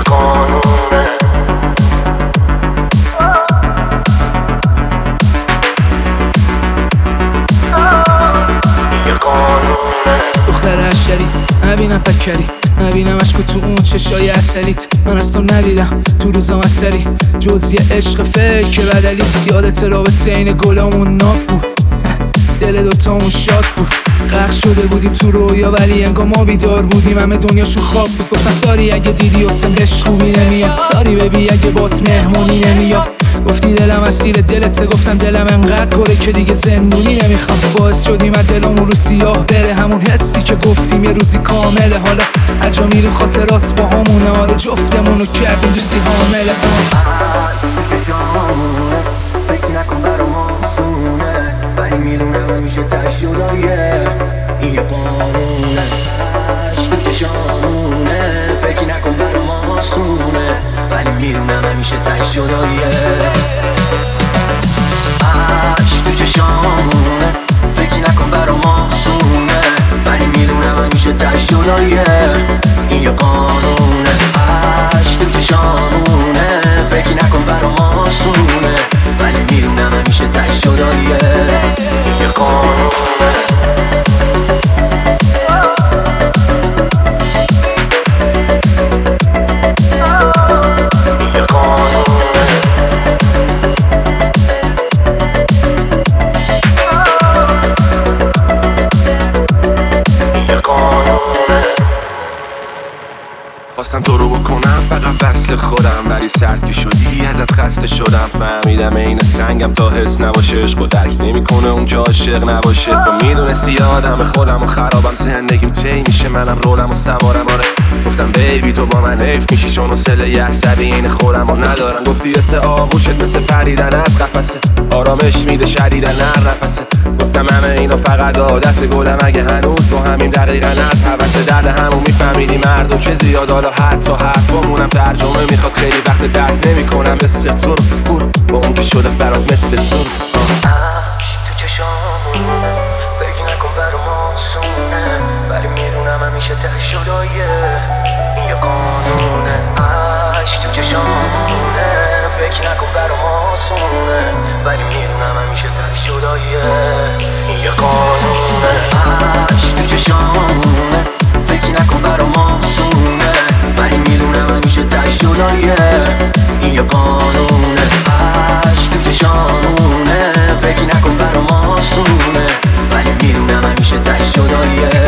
یه قانونه یه قانونه دختر نبینم پکری نبینم اشکو تو اون چشای اصلیت من اصلا ندیدم تو روزام اصلی جز یه عشق فکر بدلی. یادت رابطه این گلامون ناب بود دل دوتامون شاد بود. غرق شده بودیم تو رویا ولی انگار ما بیدار بودیم. همه دنیاشو خواب بود. گفتم ساری اگه دیدی حسن بهش خوبی نمیاد. ساری ببی اگه بات مهمونی نمیاد. گفتی دلم اسیر دلت. گفتم دلم انقدر کره که دیگه زندونی نمی‌خوام. باعث شدیم از دلمون رو سیاه بره. همون حسی که گفتیم یه روزی کامله. حالا اجا میریم خاطرات با همونه. آره جفتمونو کردیم دوستی حامله. ته شدایه این یه قانونه عشق تو چشامونه. فکر نکن برام آسونه ولی می‌دونم همیشه ته شدایه عشق تو چشامونه. خواستم تو رو بکنم فقط وصل خودم. ولی سرد که شدی ازت خسته شدم. فهمیدم عین سنگم تا حس نباشه. عشق و درک نمی‌کنه اونجا عاشق نباشه. تو می‌دونستی آدم خودم و خرابم. زندگیم تی میشه. منم رولم و سوارم. آره. گفتم بیبی تو با من حیف میشی. چون حوصله عصبی این خودم و ندارم. گفتی مثل آغوشت مثل پریدن از قفسه. آرامش میده شدیدن نفسه گفتم همه اینا فقط عادت گلم اگه هنوز با همین دقیقا از حوث درد همون میفهمیدی. مردم که زیاد حالا حتی حرفامونم ترجمه می‌خواد. خیلی وقت درک نمی‌کنم. مثل تو رو با اون که شده برات مثل تو رو. تو چشامونه فکر نکن برام آسونه. ولی می‌دونم همیشه ته شدایه. این یه قانونه. چشامونه فکر نکن